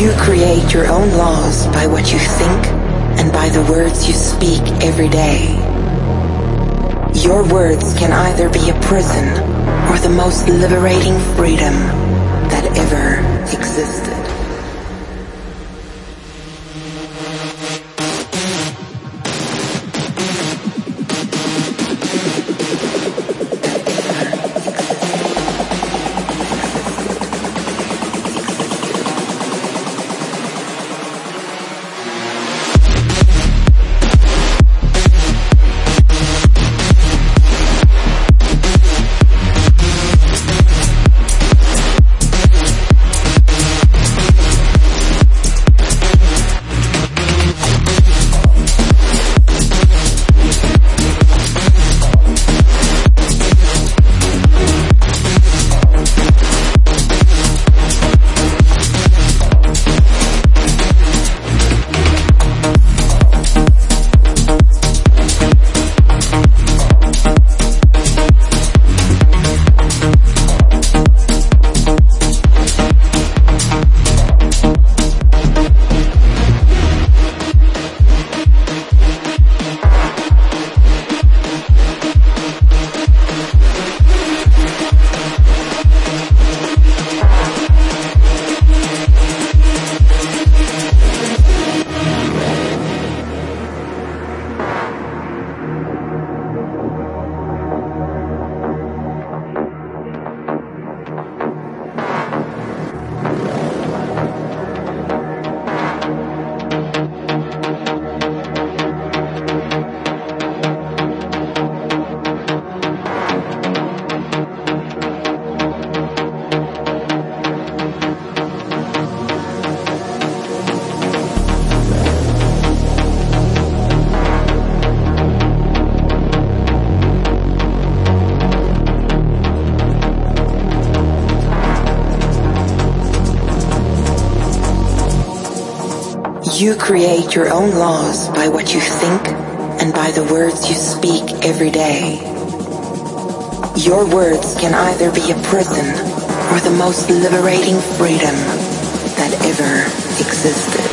You create your own laws by what you think and by the words you speak every day. Your words can either be a prison or the most liberating freedom that ever existed. You create your own laws by what you think and by the words you speak every day. Your words can either be a prison or the most liberating freedom that ever existed.